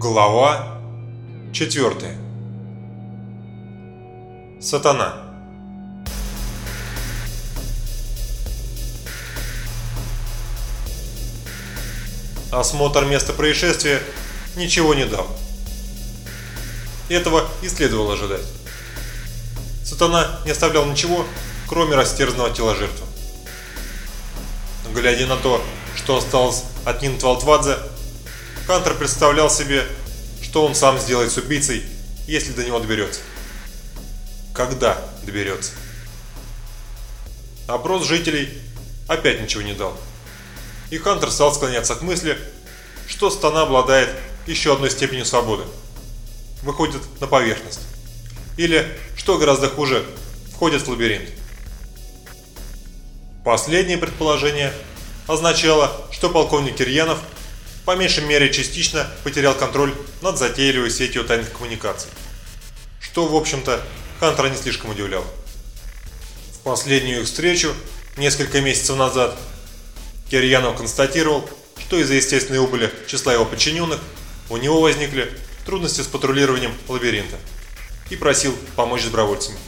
Глава 4 Сатана Осмотр места происшествия ничего не дал. Этого и следовало ожидать. Сатана не оставлял ничего, кроме растерзанного тела жертвы. Глядя на то, что осталось от Нин Твалтвадзе, Хантер представлял себе, что он сам сделает с убийцей, если до него доберется. Когда доберется. Опрос жителей опять ничего не дал. И Хантер стал склоняться к мысли, что Стана обладает еще одной степенью свободы. Выходит на поверхность. Или, что гораздо хуже, входит в лабиринт. Последнее предположение означало, что полковник Кирьянов по меньшей мере частично потерял контроль над затейливой сетью тайных коммуникаций. Что, в общем-то, Хантера не слишком удивляло. В последнюю их встречу, несколько месяцев назад, Кирьянов констатировал, что из-за естественной убыли числа его подчиненных у него возникли трудности с патрулированием лабиринта и просил помочь добровольцами.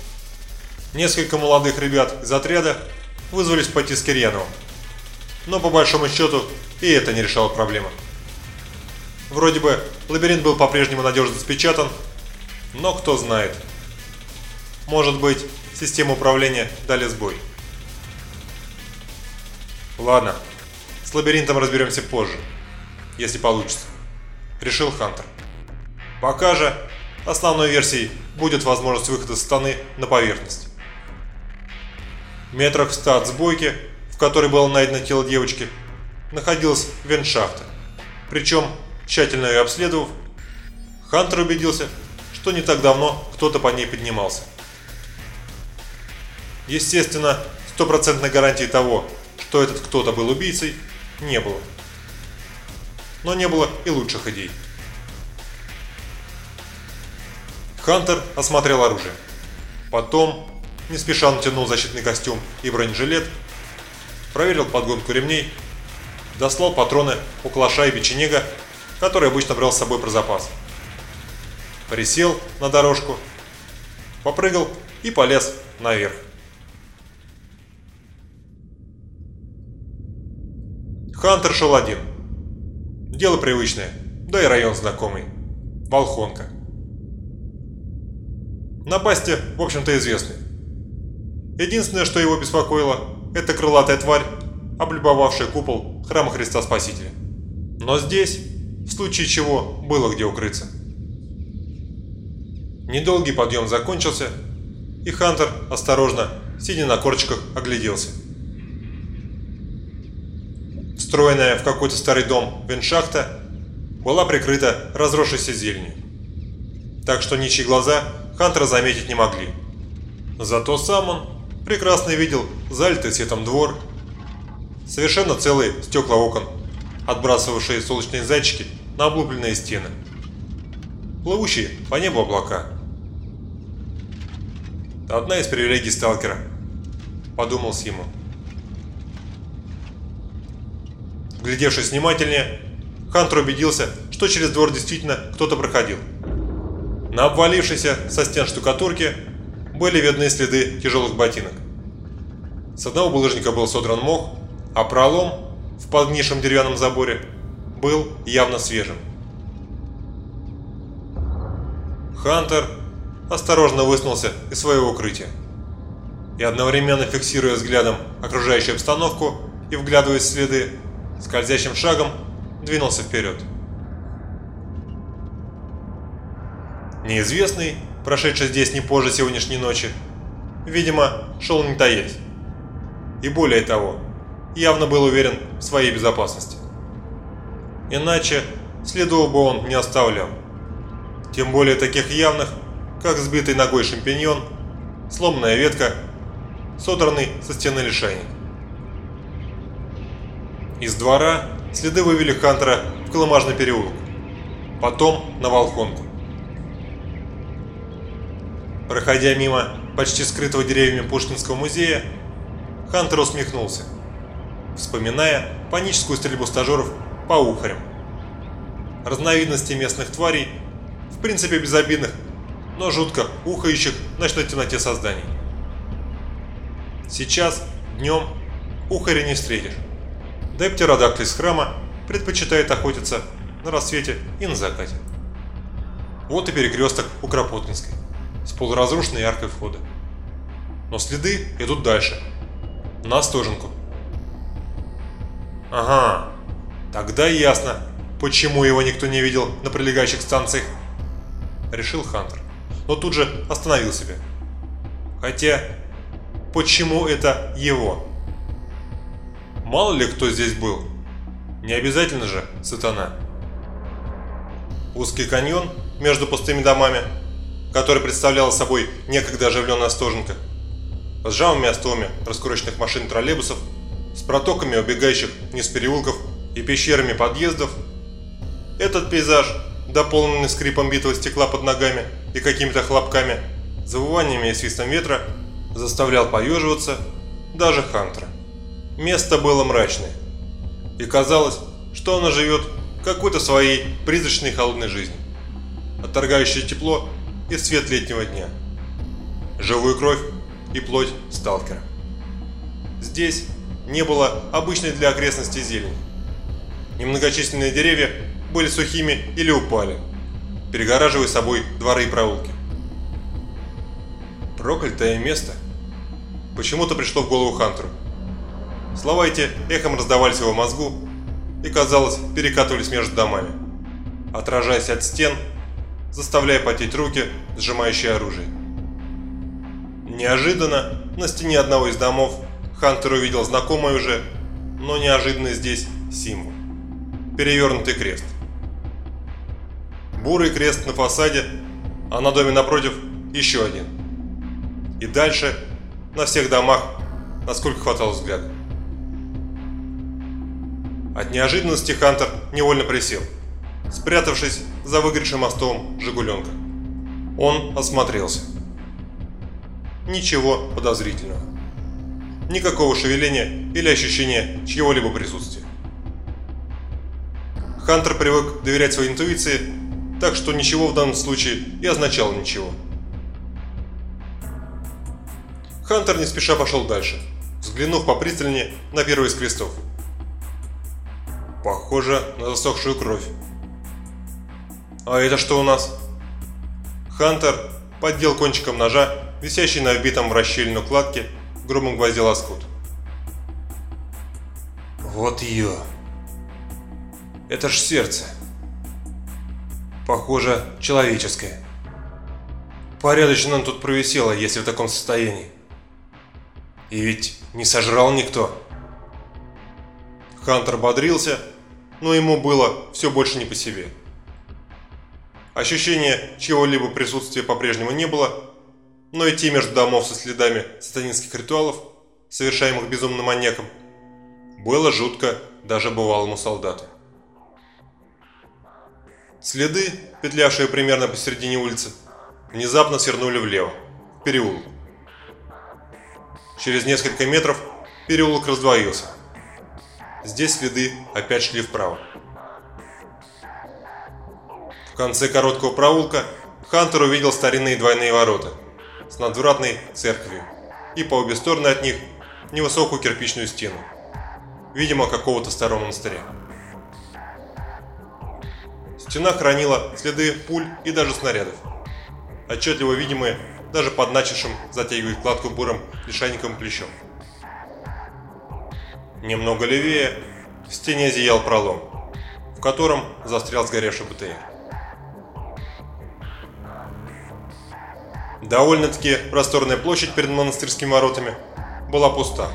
Несколько молодых ребят из отряда вызвались пойти с Кирьяновым, но по большому счету и это не решало проблемы. Вроде бы лабиринт был по-прежнему надежно запечатан, но кто знает. Может быть, система управления дали сбой. Ладно, с лабиринтом разберемся позже, если получится, решил Хантер. Пока же основной версией будет возможность выхода станы на поверхность. Метрах ста от сбойки, которой было найдено тело девочки, находилась вентшахта. Причем, тщательно ее обследовав, Хантер убедился, что не так давно кто-то по ней поднимался. Естественно, стопроцентной гарантии того, что этот кто-то был убийцей, не было. Но не было и лучших идей. Хантер осмотрел оружие. Потом, не спеша натянул защитный костюм и бронежилет, проверил подгонку ремней дослал патроны у калаша и печенега, который обычно брал с собой про запас. Присел на дорожку, попрыгал и полез наверх. Хантер шел один. Дело привычное, да и район знакомый. Волхонка. Напасти, в общем-то, известны. Единственное, что его беспокоило, это крылатая тварь, облюбовавшая купол храма Христа Спасителя. Но здесь, в случае чего, было где укрыться. Недолгий подъем закончился, и Хантер, осторожно, сидя на корчиках, огляделся. Встроенная в какой-то старый дом веншахта была прикрыта разросшейся зеленью. Так что ничьи глаза Хантера заметить не могли. Зато сам он прекрасно видел залитый светом двор Совершенно целые стекла окон, отбрасывавшие солнечные зайчики на облупленные стены. Плывущие по небу облака. Одна из привилегий сталкера, подумалось ему. Глядевшись внимательнее, Хантер убедился, что через двор действительно кто-то проходил. На обвалившейся со стен штукатурке были видны следы тяжелых ботинок. С одного булыжника был содран мох, а пролом в подгнившем деревянном заборе был явно свежим. Хантер осторожно высунулся из своего укрытия и одновременно фиксируя взглядом окружающую обстановку и вглядываясь в следы, скользящим шагом двинулся вперед. Неизвестный, прошедший здесь не позже сегодняшней ночи, видимо, шел не таясь. И более того, явно был уверен в своей безопасности. Иначе следов бы он не оставлял. Тем более таких явных, как сбитый ногой шампиньон, сломанная ветка, содранный со стены лишайник. Из двора следы вывели Хантера в Колымажный переулок, потом на Волхонку. Проходя мимо почти скрытого деревьями Пушкинского музея, Хантер усмехнулся вспоминая паническую стрельбу стажеров по ухарям. разновидностей местных тварей, в принципе безобидных, но жутко ухающих в ночной темноте созданий. Сейчас, днем, ухаря не встретишь. Да и из храма предпочитает охотиться на рассвете и на закате. Вот и перекресток у Кропоткинской, с полуразрушенной аркой входа. Но следы идут дальше, на Остоженку. Ага, тогда ясно, почему его никто не видел на прилегающих станциях, решил Хантер, но тут же остановил себя. Хотя, почему это его? Мало ли кто здесь был, не обязательно же сатана. Узкий каньон между пустыми домами, который представлял собой некогда оживленная стоженка, с ржавыми остовами раскуроченных машин троллейбусов, с протоками убегающих вниз переулков и пещерами подъездов. Этот пейзаж, дополненный скрипом битого стекла под ногами и какими-то хлопками, завываниями и свистом ветра, заставлял поеживаться даже Хантера. Место было мрачное, и казалось, что оно живет какой-то своей призрачной холодной жизнью, отторгающей тепло и свет летнего дня. Живую кровь и плоть сталкера. Здесь не было обычной для окрестностей зелени. Немногочисленные деревья были сухими или упали, перегораживая собой дворы и проулки. Проклятое место. Почему-то пришло в голову Хантеру. Слова эти эхом раздавались его мозгу и, казалось, перекатывались между домами, отражаясь от стен, заставляя потеть руки, сжимающие оружие. Неожиданно на стене одного из домов Хантер увидел знакомый уже, но неожиданный здесь символ. Перевернутый крест. Бурый крест на фасаде, а на доме напротив еще один. И дальше на всех домах, насколько хватало взгляда. От неожиданности Хантер невольно присел, спрятавшись за выгоревшим мостом Жигуленка. Он осмотрелся. Ничего подозрительного. Никакого шевеления или ощущения чьего-либо присутствия. Хантер привык доверять своей интуиции, так что ничего в данном случае и означало ничего. Хантер не спеша пошел дальше, взглянув попристальнее на первый из крестов. Похоже на засохшую кровь. А это что у нас? Хантер поддел кончиком ножа висящий на вбитом в расщелину кладке грубом гвозде лоскут. Вот ее. Это ж сердце. Похоже, человеческое. Порядочно он тут провисело, если в таком состоянии. И ведь не сожрал никто. Хантер бодрился, но ему было все больше не по себе. Ощущения чего-либо присутствия по-прежнему не было, но идти между домов со следами сатанинских ритуалов, совершаемых безумным маньяком, было жутко даже бывалому солдату. Следы, петлявшие примерно посередине улицы, внезапно свернули влево, в переулок. Через несколько метров переулок раздвоился. Здесь следы опять шли вправо. Конце короткого проулка Хантер увидел старинные двойные ворота – с надвратной церковью и по обе стороны от них невысокую кирпичную стену, видимо какого-то старого монастыря. Стена хранила следы пуль и даже снарядов, отчетливо видимые даже под начавшим затягивать кладку бурым лишайниковым плечом. Немного левее в стене зиял пролом, в котором застрял сгоревший БТР. Довольно-таки просторная площадь перед монастырскими воротами была пуста,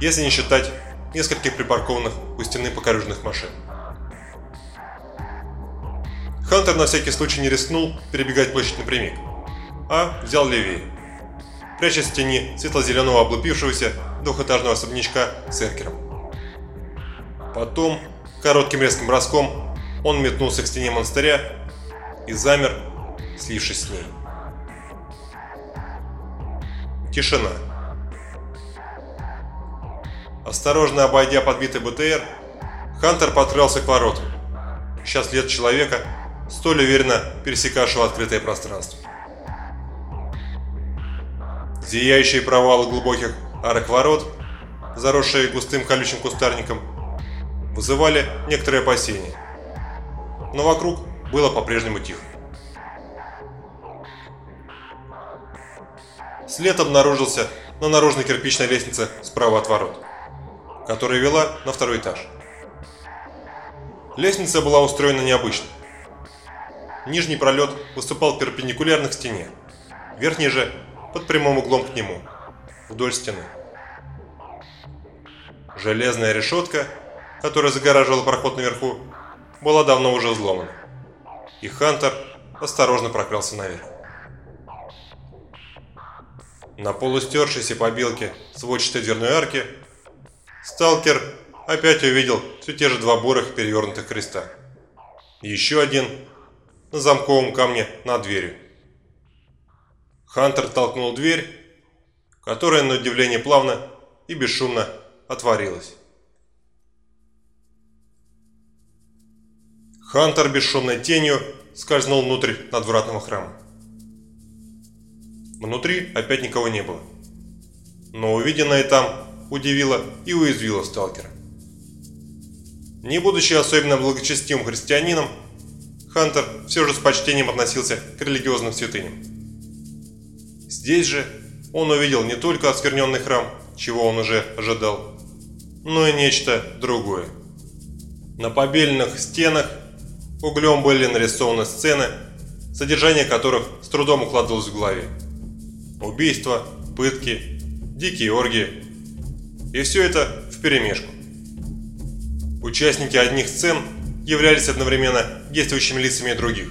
если не считать нескольких припаркованных у стены покорежных машин. Хантер на всякий случай не рискнул перебегать площадь напрямик, а взял левее, прячась в тени светло-зеленого облупившегося двухэтажного особнячка с эркером. Потом, коротким резким броском, он метнулся к стене монастыря и замер, слившись с ней. Тишина. Осторожно обойдя подбитый БТР, Хантер подкрался к воротам, сейчас лет человека, столь уверенно пересекавшего открытое пространство. Зияющие провалы глубоких арок ворот, заросшие густым колючим кустарником, вызывали некоторые опасения. Но вокруг было по-прежнему тихо. След обнаружился на наружной кирпичной лестнице справа от ворот, которая вела на второй этаж. Лестница была устроена необычно. Нижний пролет выступал перпендикулярно к стене, верхний же под прямым углом к нему, вдоль стены. Железная решетка, которая загораживала проход наверху, была давно уже взломана, и Хантер осторожно прокрался наверх. На полустершейся побелке сводчатой дверной арки сталкер опять увидел все те же два бурых перевернутых креста. еще один на замковом камне над дверью. Хантер толкнул дверь, которая на удивление плавно и бесшумно отворилась. Хантер бесшумной тенью скользнул внутрь надвратного храма. Внутри опять никого не было. Но увиденное там удивило и уязвило сталкера. Не будучи особенно благочестивым христианином, Хантер все же с почтением относился к религиозным святыням. Здесь же он увидел не только оскверненный храм, чего он уже ожидал, но и нечто другое. На побеленных стенах углем были нарисованы сцены, содержание которых с трудом укладывалось в голове. Убийства, пытки, дикие оргии. И все это вперемешку. Участники одних сцен являлись одновременно действующими лицами других.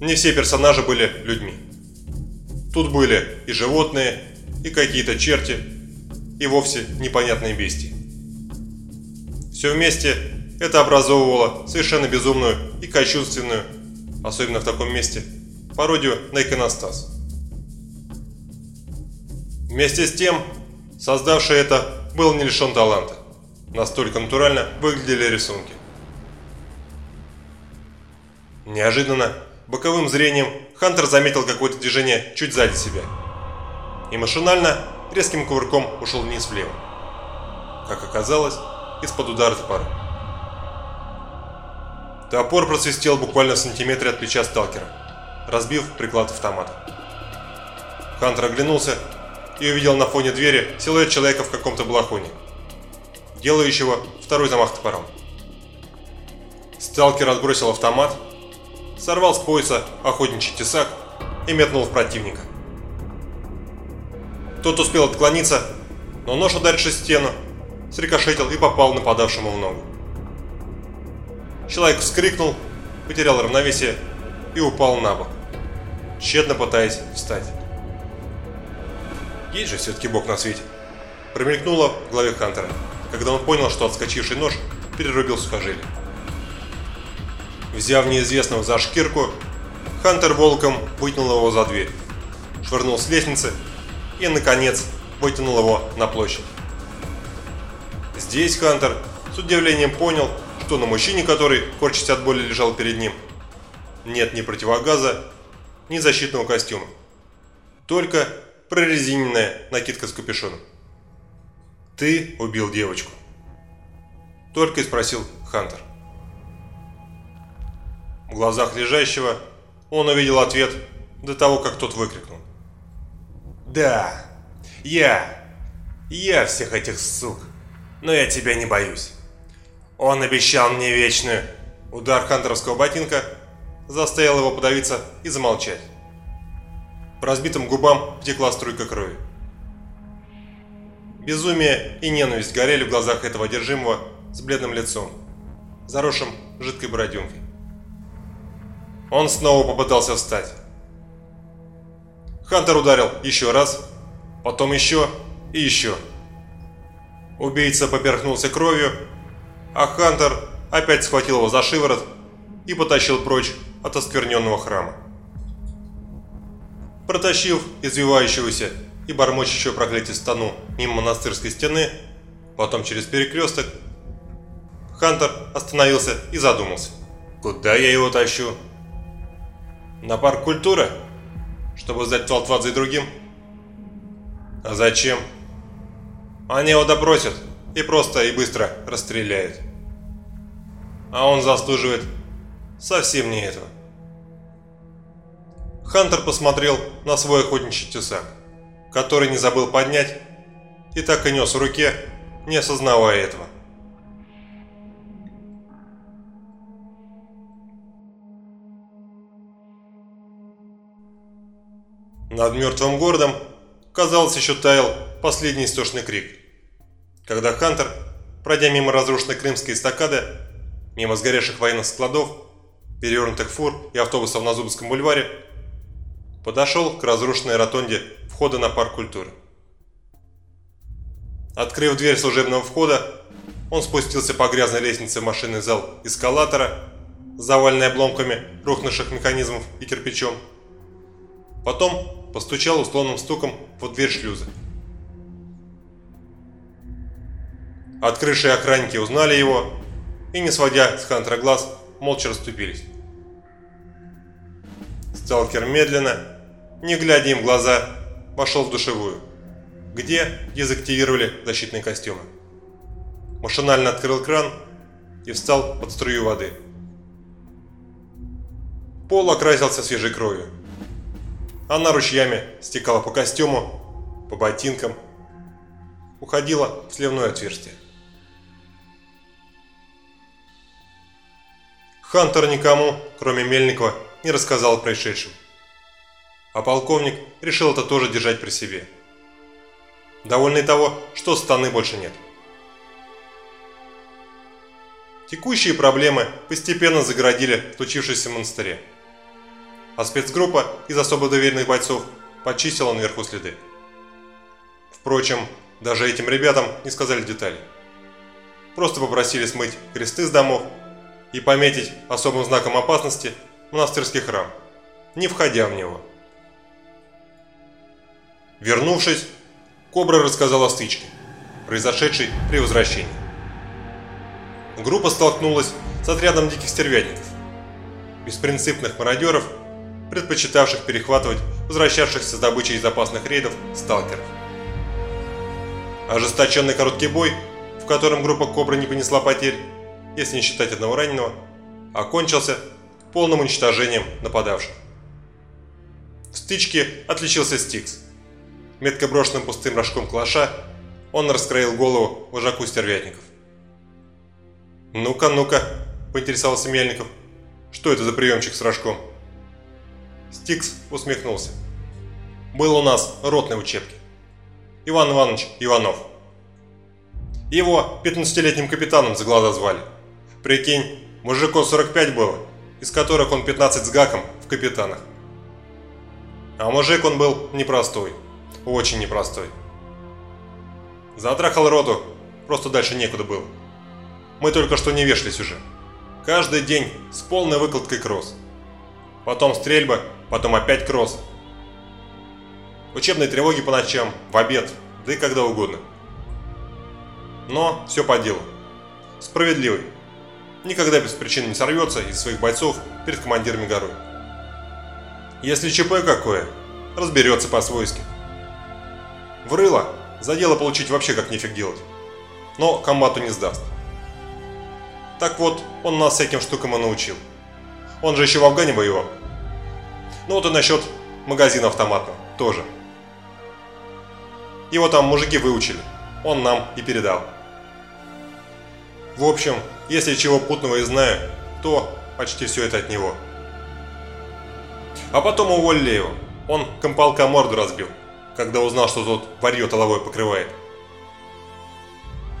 Не все персонажи были людьми. Тут были и животные, и какие-то черти, и вовсе непонятные бестии. Все вместе это образовывало совершенно безумную и кощунственную, особенно в таком месте, пародию на иконостас. Вместе с тем, создавший это был не лишен таланта. Настолько натурально выглядели рисунки. Неожиданно, боковым зрением, Хантер заметил какое-то движение чуть сзади себя. И машинально, резким кувырком ушел вниз влево. Как оказалось, из-под удара топора. Топор просвистел буквально в сантиметре от плеча сталкера разбив приклад автомата. Хантер оглянулся и увидел на фоне двери силуэт человека в каком-то балахоне, делающего второй замах топором. Сталкер отбросил автомат, сорвал с пояса охотничий тесак и метнул в противника. Тот успел отклониться, но нож, ударившись в стену, срикошетил и попал нападавшему в ногу. Человек вскрикнул, потерял равновесие и упал на бок тщетно пытаясь встать. Есть же все-таки бог на свете. Промелькнуло в голове Хантера, когда он понял, что отскочивший нож перерубил сухожилие. Взяв неизвестного за шкирку, Хантер волком вытянул его за дверь, швырнул с лестницы и, наконец, вытянул его на площадь. Здесь Хантер с удивлением понял, что на мужчине, который, корчась от боли, лежал перед ним, нет ни противогаза, ни защитного костюма. Только прорезиненная накидка с капюшоном. «Ты убил девочку?» Только и спросил Хантер. В глазах лежащего он увидел ответ до того, как тот выкрикнул. «Да, я, я всех этих сук, но я тебя не боюсь. Он обещал мне вечную...» Удар хантеровского ботинка заставил его подавиться и замолчать. По разбитым губам текла струйка крови. Безумие и ненависть горели в глазах этого одержимого с бледным лицом, заросшим жидкой бороденкой. Он снова попытался встать. Хантер ударил еще раз, потом еще и еще. Убийца поперхнулся кровью, а Хантер опять схватил его за шиворот и потащил прочь от оскверненного храма. Протащив извивающегося и бормочущего проклятие стану мимо монастырской стены, потом через перекресток, Хантер остановился и задумался. Куда я его тащу? На парк культуры? Чтобы сдать Твалтвадзе другим? А зачем? Они его допросят и просто и быстро расстреляют. А он заслуживает совсем не этого. Хантер посмотрел на свой охотничий тесак, который не забыл поднять и так и нес в руке, не осознавая этого. Над мертвым городом, казалось, еще таял последний истошный крик. Когда Хантер, пройдя мимо разрушенной крымской эстакады, мимо сгоревших военных складов, перевернутых фур и автобусов на Зубовском бульваре, подошел к разрушенной ротонде входа на парк культуры. Открыв дверь служебного входа, он спустился по грязной лестнице в машинный зал эскалатора, заваленный обломками рухнувших механизмов и кирпичом. Потом постучал условным стуком в дверь шлюза. Открывшие охранники узнали его и, не сводя с Хантера глаз, молча расступились. Сталкер медленно, не глядя им в глаза, вошел в душевую, где дезактивировали защитные костюмы. Машинально открыл кран и встал под струю воды. Пол окрасился свежей кровью. Она ручьями стекала по костюму, по ботинкам, уходила в сливное отверстие. Хантер никому, кроме Мельникова, не рассказал о происшедшем а полковник решил это тоже держать при себе. Довольный того, что станы больше нет. Текущие проблемы постепенно загородили случившееся в монастыре. А спецгруппа из особо доверенных бойцов почистила наверху следы. Впрочем, даже этим ребятам не сказали деталей. Просто попросили смыть кресты с домов и пометить особым знаком опасности монастырский храм, не входя в него. Вернувшись, Кобра рассказал о стычке, произошедшей при возвращении. Группа столкнулась с отрядом диких стервятников, беспринципных мародеров, предпочитавших перехватывать возвращавшихся с добычей из опасных рейдов сталкеров. Ожесточенный короткий бой, в котором группа Кобра не понесла потерь, если не считать одного раненого, окончился полным уничтожением нападавших. В стычке отличился Стикс – метко брошенным пустым рожком калаша, он раскроил голову вожаку стервятников. «Ну-ка, ну-ка», – поинтересовался Мельников, – «что это за приемчик с рожком?» Стикс усмехнулся. «Был у нас ротный учебки. Иван Иванович Иванов. Его 15-летним капитаном за глаза звали. Прикинь, мужику 45 было, из которых он 15 с гаком в капитанах. А мужик он был непростой очень непростой. Затрахал роту, просто дальше некуда было. Мы только что не вешались уже. Каждый день с полной выкладкой кросс. Потом стрельба, потом опять кросс. Учебные тревоги по ночам, в обед, да и когда угодно. Но все по делу. Справедливый. Никогда без причины не сорвется из своих бойцов перед командирами горой. Если ЧП какое, разберется по-свойски. Врыло, за дело получить вообще как нефиг делать. Но комбату не сдаст. Так вот, он нас всяким штукам и научил. Он же еще в Афгане воевал. Ну вот и насчет магазина автоматного тоже. Его там мужики выучили, он нам и передал. В общем, если чего путного и знаю, то почти все это от него. А потом уволили его, он комполка морду разбил когда узнал, что тот варье толовой покрывает.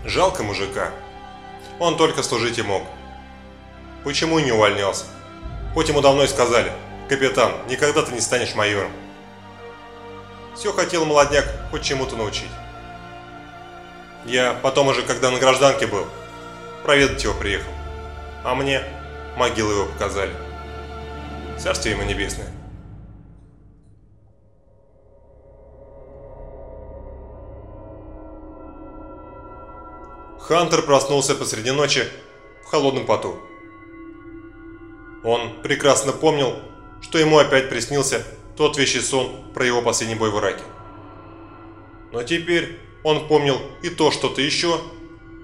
Жалко мужика. Он только служить и мог. Почему не увольнялся? Хоть ему давно и сказали, капитан, никогда ты не станешь майором. Все хотел молодняк хоть чему-то научить. Я потом уже, когда на гражданке был, проведать его приехал. А мне могилы его показали. Царствие ему небесное. Хантер проснулся посреди ночи в холодном поту. Он прекрасно помнил, что ему опять приснился тот вещий сон про его последний бой в Ираке. Но теперь он помнил и то что-то еще,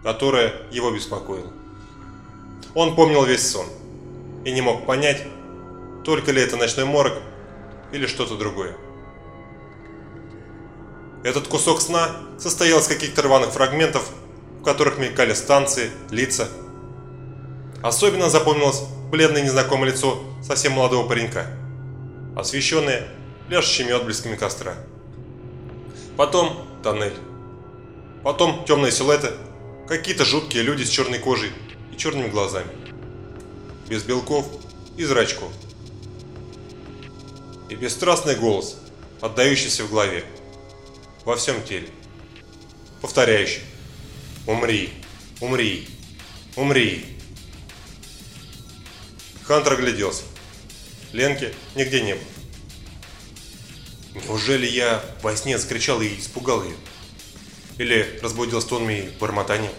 которое его беспокоило. Он помнил весь сон и не мог понять, только ли это ночной морок или что-то другое. Этот кусок сна состоял из каких-то рваных фрагментов, в которых мелькали станции, лица. Особенно запомнилось бледное незнакомое лицо совсем молодого паренька, освещенное пляшущими отблесками костра. Потом тоннель. Потом темные силуэты, какие-то жуткие люди с черной кожей и черными глазами. Без белков и зрачков. И бесстрастный голос, отдающийся в голове, во всем теле, повторяющий «Умри, умри, умри». Хантер огляделся. Ленки нигде не было. Неужели я во сне закричал и испугал ее? Или разбудил стонами и бормотанием?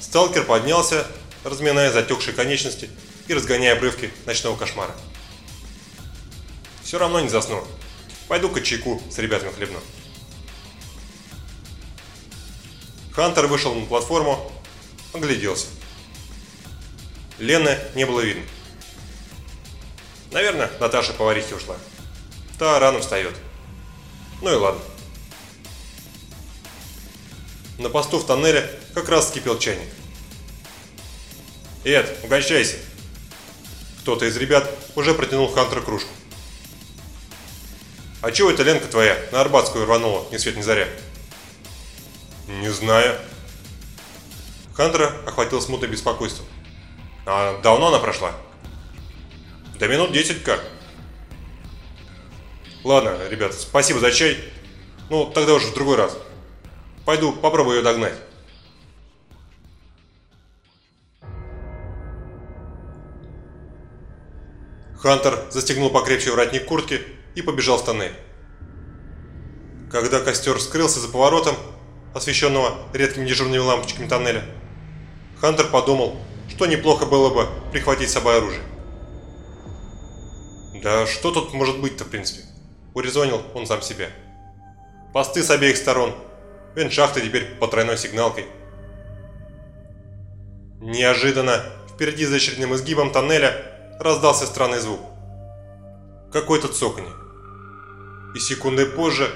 Сталкер поднялся, разминая затекшие конечности и разгоняя обрывки ночного кошмара. Все равно не засну. Пойду-ка чайку с ребятами хлебну. Хантер вышел на платформу, огляделся. Лены не было видно. Наверное, Наташа поварихе ушла. Та рано встает. Ну и ладно. На посту в тоннеле как раз скипел чайник. «Эд, угощайся!» Кто-то из ребят уже протянул Хантеру кружку. «А чего эта Ленка твоя на Арбатскую рванула, ни свет ни заря?» «Не знаю». Хантера охватил смутное беспокойство. «А давно она прошла?» «Да минут десять как». «Ладно, ребята, спасибо за чай. Ну, тогда уже в другой раз. Пойду попробую ее догнать». Хантер застегнул покрепче воротник куртки и побежал в тоннель. Когда костер скрылся за поворотом, освещенного редкими дежурными лампочками тоннеля, Хантер подумал, что неплохо было бы прихватить с собой оружие. Да что тут может быть-то, в принципе? Урезонил он сам себя. Посты с обеих сторон, веншахты теперь по тройной сигналкой. Неожиданно, впереди за очередным изгибом тоннеля, раздался странный звук. Какой-то цоканье и секунды позже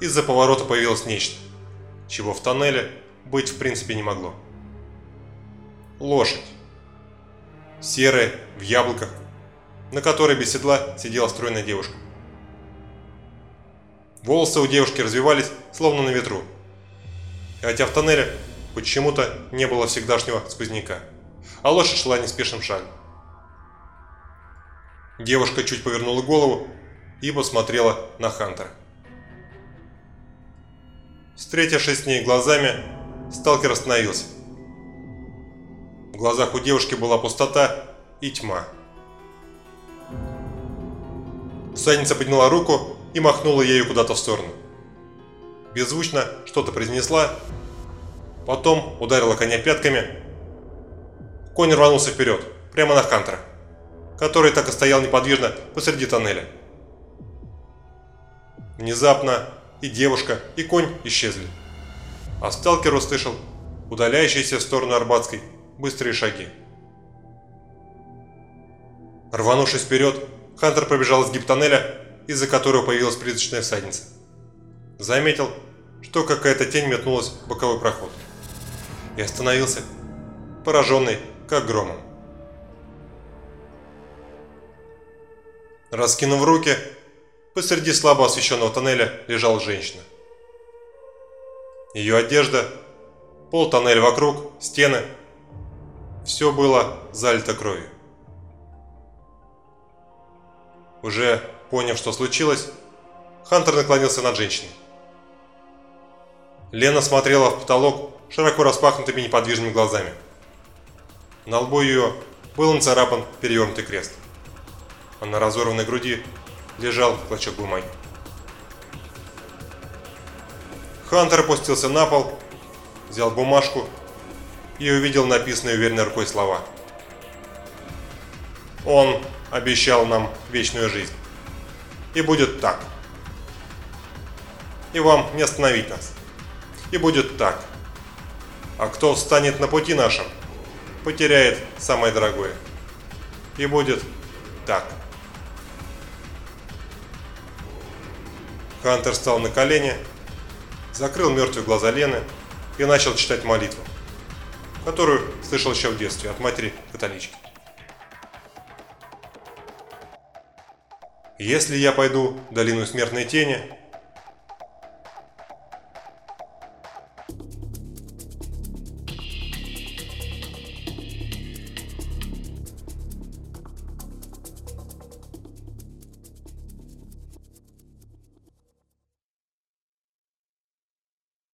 из-за поворота появилось нечто, чего в тоннеле быть в принципе не могло. Лошадь. Серая, в яблоках, на которой без седла сидела стройная девушка. Волосы у девушки развивались, словно на ветру. Хотя в тоннеле почему-то не было всегдашнего сквозняка, а лошадь шла неспешным шагом. Девушка чуть повернула голову и посмотрела на Хантера. Встретившись с ней глазами, сталкер остановился. В глазах у девушки была пустота и тьма. Всадница подняла руку и махнула ею куда-то в сторону. Беззвучно что-то произнесла, потом ударила коня пятками. Конь рванулся вперед, прямо на Хантера, который так и стоял неподвижно посреди тоннеля. Внезапно и девушка, и конь исчезли. А сталкер услышал удаляющиеся в сторону Арбатской быстрые шаги. Рванувшись вперед, Хантер пробежал изгиб тоннеля, из-за которого появилась призрачная всадница. Заметил, что какая-то тень метнулась в боковой проход. И остановился, пораженный, как громом. Раскинув руки, Посреди слабо освещенного тоннеля лежала женщина. Ее одежда, пол тоннеля вокруг, стены – все было залито кровью. Уже поняв, что случилось, Хантер наклонился над женщиной. Лена смотрела в потолок широко распахнутыми неподвижными глазами. На лбу ее был нацарапан перевернутый крест, а на разорванной груди лежал клочок бумаги. Хантер опустился на пол, взял бумажку и увидел написанные уверенной рукой слова. Он обещал нам вечную жизнь. И будет так. И вам не остановить нас. И будет так. А кто встанет на пути нашем, потеряет самое дорогое. И будет так. Хантер встал на колени, закрыл мертвые глаза Лены и начал читать молитву, которую слышал еще в детстве от матери-католички. Если я пойду в долину смертной тени,